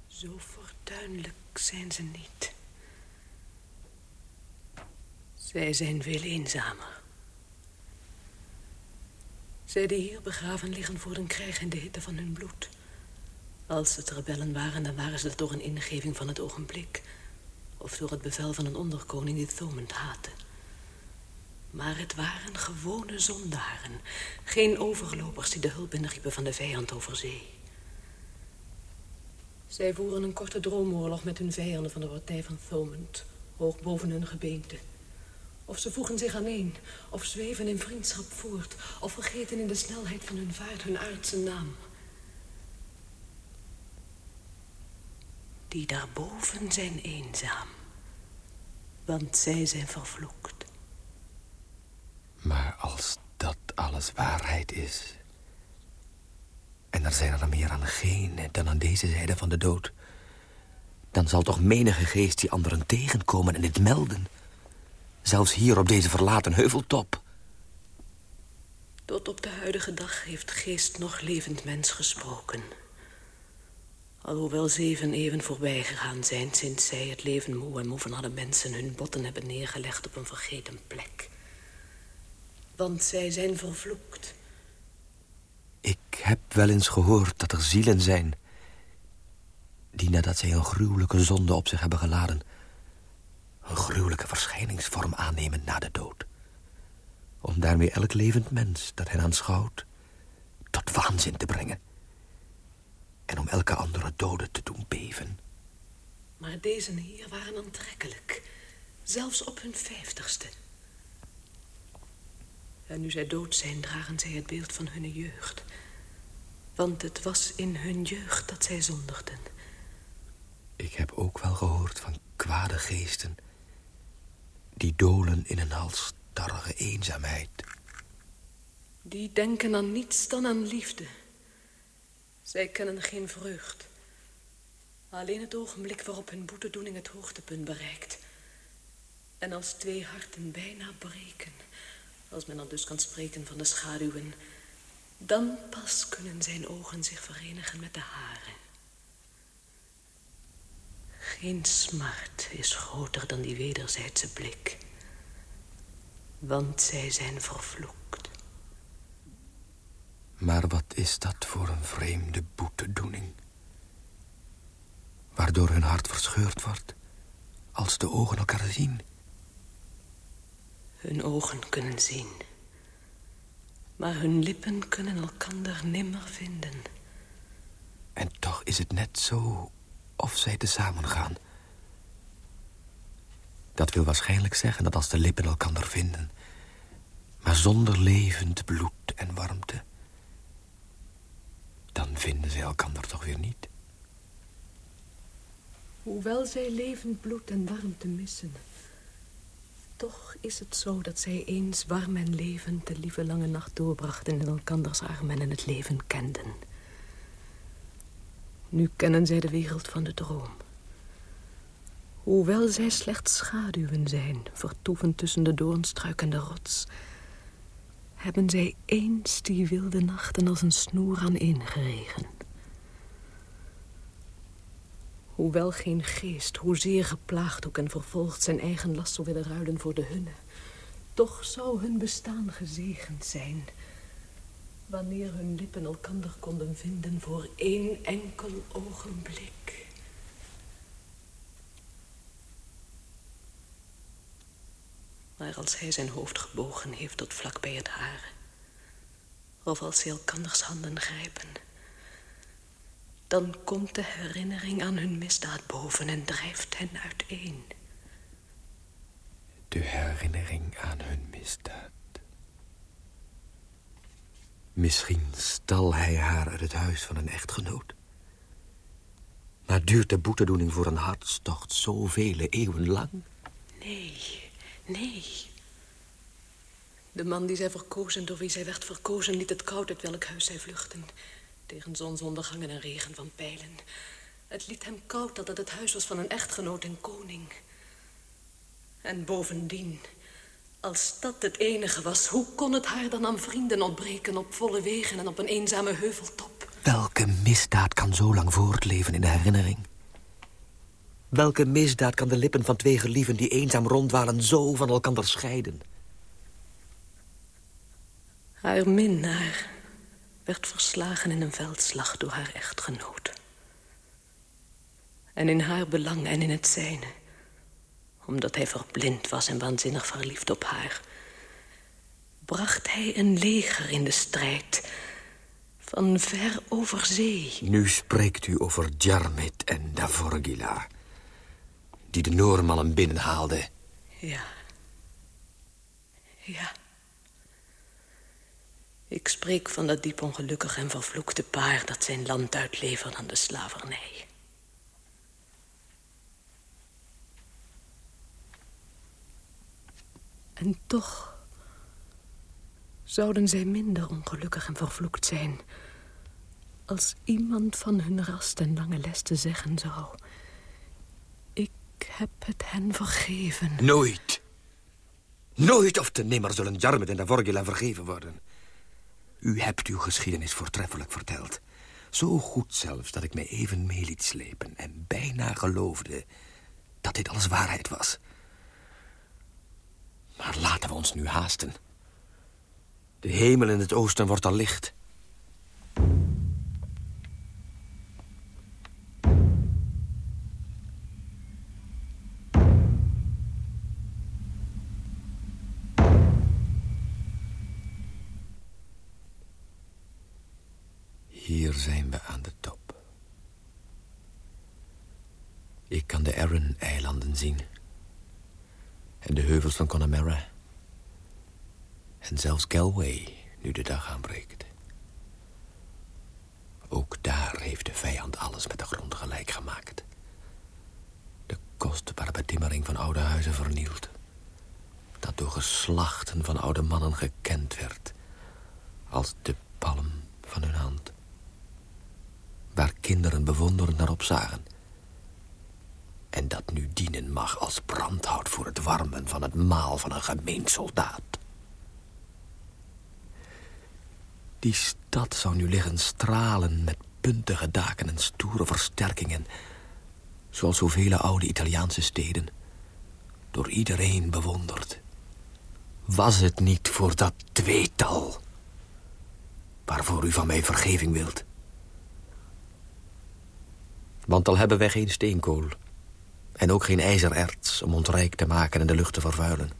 Zo fortuinlijk zijn ze niet. Zij zijn veel eenzamer. Zij die hier begraven liggen voor een krijg in de hitte van hun bloed. Als het rebellen waren, dan waren ze dat door een ingeving van het ogenblik... of door het bevel van een onderkoning die Thomond haatte. Maar het waren gewone zondaren. Geen overlopers die de hulp inriepen van de vijand over zee. Zij voeren een korte droomoorlog met hun vijanden van de partij van Thomond. Hoog boven hun gebeente. Of ze voegen zich aaneen. Of zweven in vriendschap voort. Of vergeten in de snelheid van hun vaart hun aardse naam. Die daarboven zijn eenzaam. Want zij zijn vervloekt. Maar als dat alles waarheid is... en er zijn er meer aan gene dan aan deze zijde van de dood... dan zal toch menige geest die anderen tegenkomen en dit melden. Zelfs hier op deze verlaten heuveltop. Tot op de huidige dag heeft geest nog levend mens gesproken. Alhoewel zeven eeuwen voorbij gegaan zijn... sinds zij het leven moe en moe van alle mensen hun botten hebben neergelegd op een vergeten plek want zij zijn vervloekt. Ik heb wel eens gehoord dat er zielen zijn... die nadat zij een gruwelijke zonde op zich hebben geladen... een gruwelijke verschijningsvorm aannemen na de dood. Om daarmee elk levend mens dat hen aanschouwt... tot waanzin te brengen. En om elke andere dode te doen beven. Maar deze hier waren aantrekkelijk. Zelfs op hun vijftigste. En nu zij dood zijn, dragen zij het beeld van hun jeugd. Want het was in hun jeugd dat zij zondigden. Ik heb ook wel gehoord van kwade geesten... die dolen in een halstarrige eenzaamheid. Die denken aan niets dan aan liefde. Zij kennen geen vreugd. Alleen het ogenblik waarop hun boetedoening het hoogtepunt bereikt. En als twee harten bijna breken als men dan dus kan spreken van de schaduwen, dan pas kunnen zijn ogen zich verenigen met de hare. Geen smart is groter dan die wederzijdse blik, want zij zijn vervloekt. Maar wat is dat voor een vreemde boetedoening? Waardoor hun hart verscheurd wordt, als de ogen elkaar zien... Hun ogen kunnen zien. Maar hun lippen kunnen elkander nimmer vinden. En toch is het net zo of zij tezamen gaan. Dat wil waarschijnlijk zeggen dat als de lippen elkander vinden... maar zonder levend bloed en warmte... dan vinden zij elkander toch weer niet. Hoewel zij levend bloed en warmte missen... Toch is het zo dat zij eens warm en levend de lieve lange nacht doorbrachten in elkanders armen en het leven kenden. Nu kennen zij de wereld van de droom. Hoewel zij slechts schaduwen zijn, vertoeven tussen de doornstruik en de rots, hebben zij eens die wilde nachten als een snoer aan ingeregen. Hoewel geen geest, hoezeer geplaagd ook en vervolgd... zijn eigen last zou willen ruilen voor de hunne... toch zou hun bestaan gezegend zijn... wanneer hun lippen elkander konden vinden voor één enkel ogenblik... Maar als hij zijn hoofd gebogen heeft tot vlak bij het hare... of als hij elkanders handen grijpen dan komt de herinnering aan hun misdaad boven en drijft hen uiteen. De herinnering aan hun misdaad. Misschien stal hij haar uit het huis van een echtgenoot. Maar duurt de boetedoening voor een hartstocht zoveel eeuwen lang? Nee, nee. De man die zij verkozen, door wie zij werd verkozen... liet het koud uit welk huis zij vluchten. Tegen zonsondergangen en regen van pijlen. Het liet hem koud dat het het huis was van een echtgenoot en koning. En bovendien, als dat het enige was... hoe kon het haar dan aan vrienden ontbreken op volle wegen... en op een eenzame heuveltop? Welke misdaad kan zo lang voortleven in de herinnering? Welke misdaad kan de lippen van twee gelieven die eenzaam rondwalen zo van elkaar scheiden? Haar minnaar werd verslagen in een veldslag door haar echtgenoot. En in haar belang en in het zijne, omdat hij verblind was en waanzinnig verliefd op haar, bracht hij een leger in de strijd van ver over zee. Nu spreekt u over Jarmit en Davorgila, die de Noormannen binnenhaalden. Ja. Ja. Ik spreek van dat diep ongelukkig en vervloekte paar... dat zijn land uitlevert aan de slavernij. En toch zouden zij minder ongelukkig en vervloekt zijn... als iemand van hun ras ten lange leste zeggen zou... ik heb het hen vergeven. Nooit. Nooit of te nimmer zullen Jarmet en Davorgila vergeven worden. U hebt uw geschiedenis voortreffelijk verteld. Zo goed zelfs dat ik mij even mee liet slepen... en bijna geloofde dat dit alles waarheid was. Maar laten we ons nu haasten. De hemel in het oosten wordt al licht. Zijn we aan de top. Ik kan de Arran-eilanden zien. En de heuvels van Connemara. En zelfs Galway, nu de dag aanbreekt. Ook daar heeft de vijand alles met de grond gelijk gemaakt. De kostbare betimmering van oude huizen vernield. Dat door geslachten van oude mannen gekend werd. Als de palm van hun hand waar kinderen bewonderend naar opzagen. En dat nu dienen mag als brandhout voor het warmen van het maal van een gemeen soldaat. Die stad zou nu liggen stralen met puntige daken en stoere versterkingen... zoals zoveel oude Italiaanse steden, door iedereen bewonderd. Was het niet voor dat tweetal waarvoor u van mij vergeving wilt? Want al hebben wij geen steenkool. En ook geen ijzererts om ons rijk te maken en de lucht te vervuilen.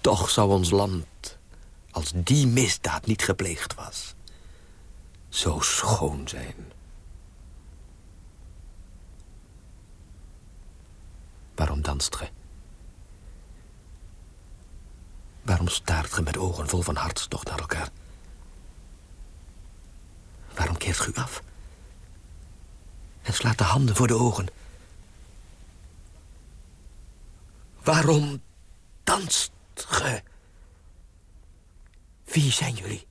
Toch zou ons land, als die misdaad niet gepleegd was... zo schoon zijn. Waarom danst ge? Waarom staart ge met ogen vol van hartstocht naar elkaar? Waarom keert ge u af? En slaat de handen voor de ogen. Waarom danst ge? Wie zijn jullie?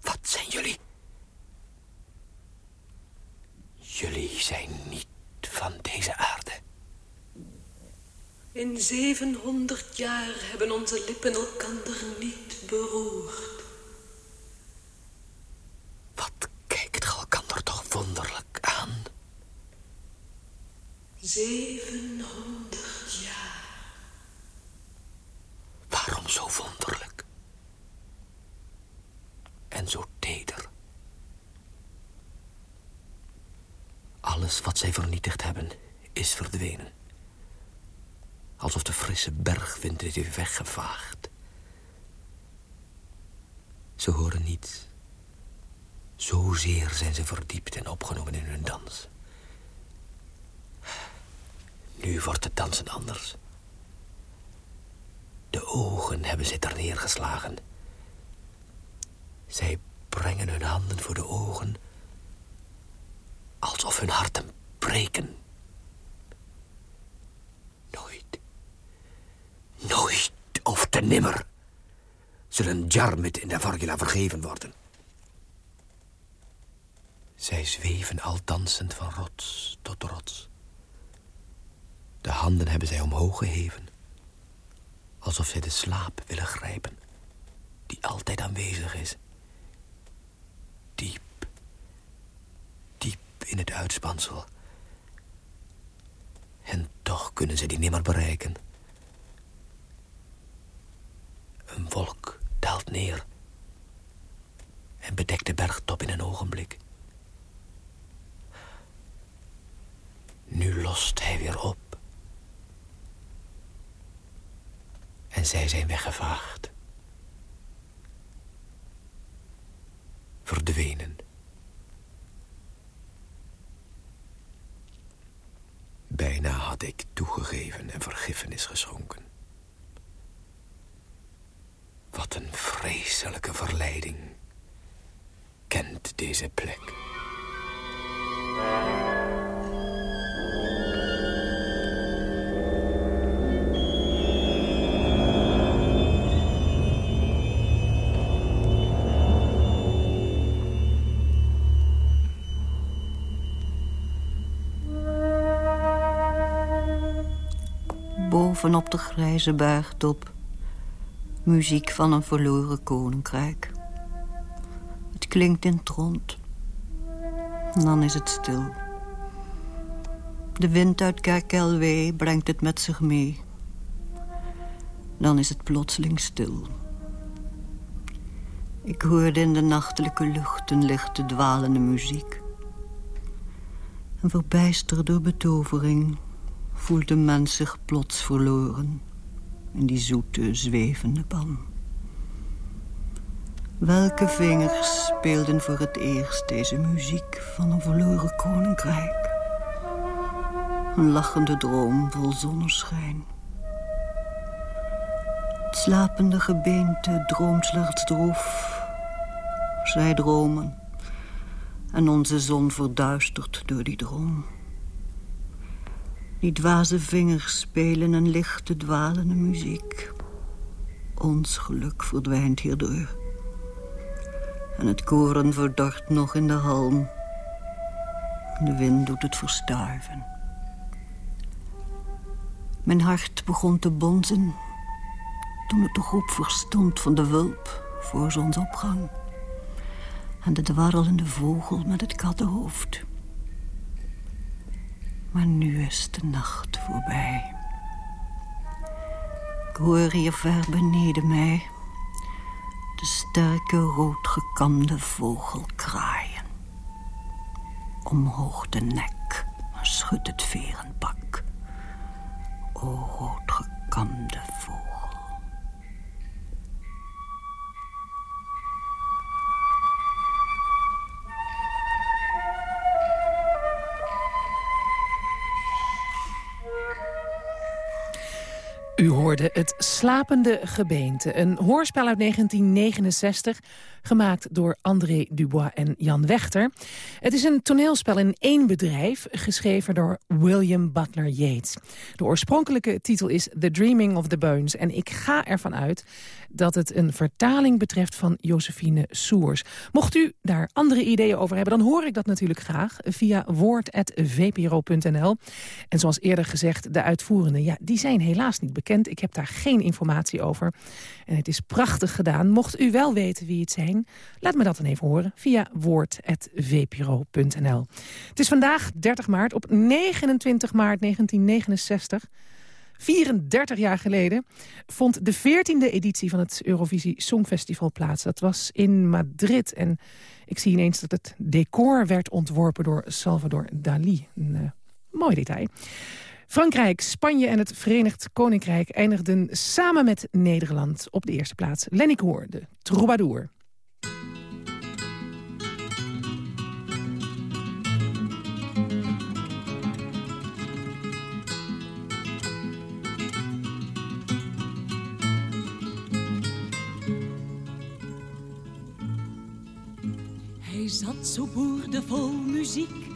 Wat zijn jullie? Jullie zijn niet van deze aarde. In zevenhonderd jaar hebben onze lippen elkander niet beroerd. Wonderlijk aan. Zevenhonderd jaar. Waarom zo wonderlijk? En zo teder. Alles wat zij vernietigd hebben, is verdwenen. Alsof de frisse bergwind dit heeft weggevaagd. Ze horen niets Zozeer zijn ze verdiept en opgenomen in hun dans. Nu wordt het dansen anders. De ogen hebben ze ter neergeslagen. Zij brengen hun handen voor de ogen... alsof hun harten breken. Nooit, nooit of te nimmer... zullen Jarmit in de Vargila vergeven worden. Zij zweven al dansend van rots tot rots. De handen hebben zij omhoog geheven. Alsof zij de slaap willen grijpen. Die altijd aanwezig is. Diep. Diep in het uitspansel. En toch kunnen ze die nimmer bereiken. Een wolk daalt neer. En bedekt de bergtop in een ogenblik. Nu lost hij weer op. En zij zijn weggevaagd. Verdwenen. Bijna had ik toegegeven en vergiffenis geschonken. Wat een vreselijke verleiding kent deze plek. Op de grijze bergtop. Muziek van een verloren koninkrijk. Het klinkt in het rond. Dan is het stil. De wind uit Kerkelwee brengt het met zich mee. Dan is het plotseling stil. Ik hoorde in de nachtelijke lucht een lichte dwalende muziek. En verbijsterd door betovering voelt de mens zich plots verloren in die zoete, zwevende ban. Welke vingers speelden voor het eerst deze muziek van een verloren koninkrijk? Een lachende droom vol zonneschijn. Het slapende gebeente droomt slechts droef. Zij dromen en onze zon verduistert door die droom. Die dwaze vingers spelen een lichte dwalende muziek. Ons geluk verdwijnt hierdoor. En het koren verdort nog in de halm. De wind doet het verstuiven. Mijn hart begon te bonzen toen het de groep verstond van de wulp voor zonsopgang. En de dwarrelende vogel met het kattenhoofd. Maar nu is de nacht voorbij. Ik hoor hier ver beneden mij... de sterke roodgekamde vogel kraaien. Omhoog de nek schudt het verenpak. O roodgekamde vogel. you Het Slapende Gebeente, een hoorspel uit 1969... gemaakt door André Dubois en Jan Wechter. Het is een toneelspel in één bedrijf, geschreven door William Butler Yeats. De oorspronkelijke titel is The Dreaming of the Bones... en ik ga ervan uit dat het een vertaling betreft van Josephine Soers. Mocht u daar andere ideeën over hebben, dan hoor ik dat natuurlijk graag... via woord.vpro.nl. En zoals eerder gezegd, de uitvoerenden, ja, die zijn helaas niet bekend. Ik heb daar geen informatie over. En het is prachtig gedaan. Mocht u wel weten wie het zijn, laat me dat dan even horen... via woord.vpro.nl. Het is vandaag 30 maart. Op 29 maart 1969 34 jaar geleden vond de 14e editie van het Eurovisie Songfestival plaats. Dat was in Madrid en ik zie ineens dat het decor werd ontworpen door Salvador Dali. Een uh, mooi detail. Frankrijk, Spanje en het Verenigd Koninkrijk eindigden samen met Nederland op de eerste plaats. Lenny Koor, de troubadour. zat zo boerdevol muziek.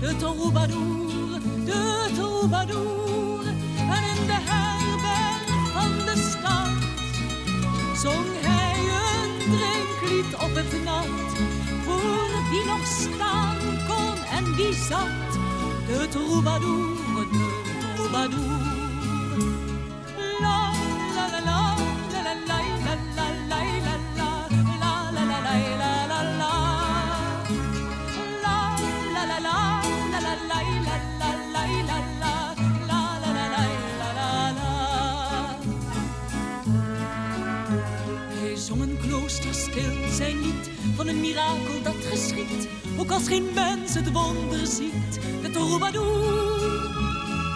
de troubadour, de troubadour. En in de herberg van de stad zong hij een drinklied op het nat. Voor wie nog staan kon en wie zat, de troubadour, de troubadour. Een mirakel dat geschiet. Ook als geen mens het wonder ziet, de troubadour.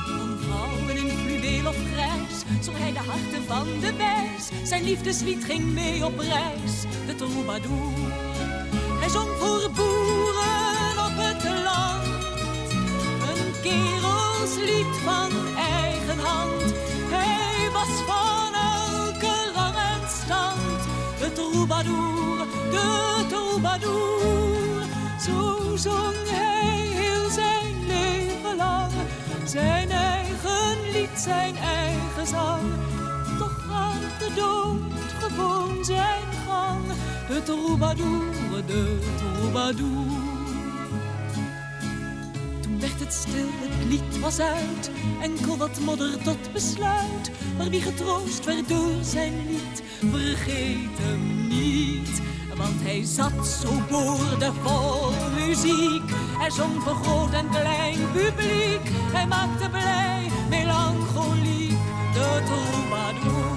Van vrouwen in fluweel of grijs, zong hij de harten van de wijs. Zijn liefdeslied ging mee op reis, de troubadour. Hij zong voor boeren op het land, een kerelslied van eigen hand. Hij was van elke rang en stand, de troubadour, troubadour. Zo zong hij heel zijn leven lang, zijn eigen lied, zijn eigen zang. Toch gaat de dood gewoon zijn gang, de troubadour, de troubadour. Toen werd het stil, het lied was uit, enkel wat modder tot besluit. Maar wie getroost werd door zijn lied, vergeet hem niet. Want hij zat zo boordevol muziek. Hij zong voor groot en klein publiek. Hij maakte blij, melancholiek, de troubadour.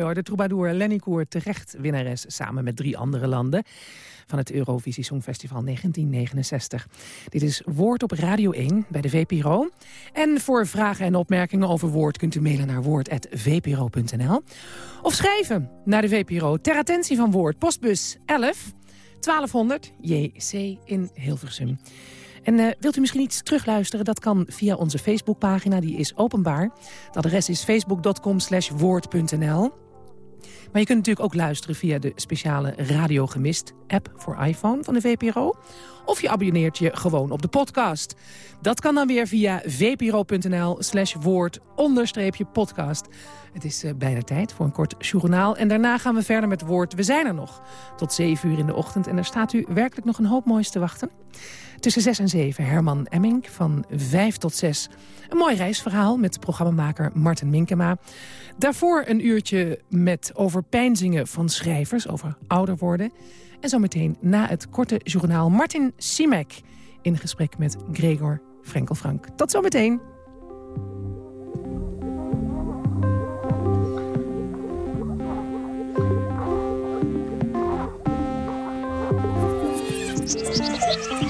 Mooi de troubadour Lenny Koer, terecht winnares samen met drie andere landen van het Eurovisie Songfestival 1969. Dit is Woord op Radio 1 bij de VPRO. En voor vragen en opmerkingen over Woord kunt u mailen naar woord.vpro.nl. Of schrijven naar de VPRO ter attentie van Woord, postbus 11 1200 JC in Hilversum. En eh, wilt u misschien iets terugluisteren? Dat kan via onze Facebookpagina, die is openbaar. Het adres is facebook.com woord.nl. Maar je kunt natuurlijk ook luisteren via de speciale Radio Gemist app voor iPhone van de VPRO. Of je abonneert je gewoon op de podcast. Dat kan dan weer via vpro.nl slash woord onderstreepje podcast. Het is eh, bijna tijd voor een kort journaal. En daarna gaan we verder met woord. We zijn er nog tot 7 uur in de ochtend. En er staat u werkelijk nog een hoop moois te wachten. Tussen 6 en 7 Herman Emmink van 5 tot 6. Een mooi reisverhaal met programmamaker Martin Minkema. Daarvoor een uurtje met overpeinzingen van schrijvers over ouder worden. En zometeen na het korte journaal Martin Simek in gesprek met Gregor Frenkel-Frank. Tot zometeen.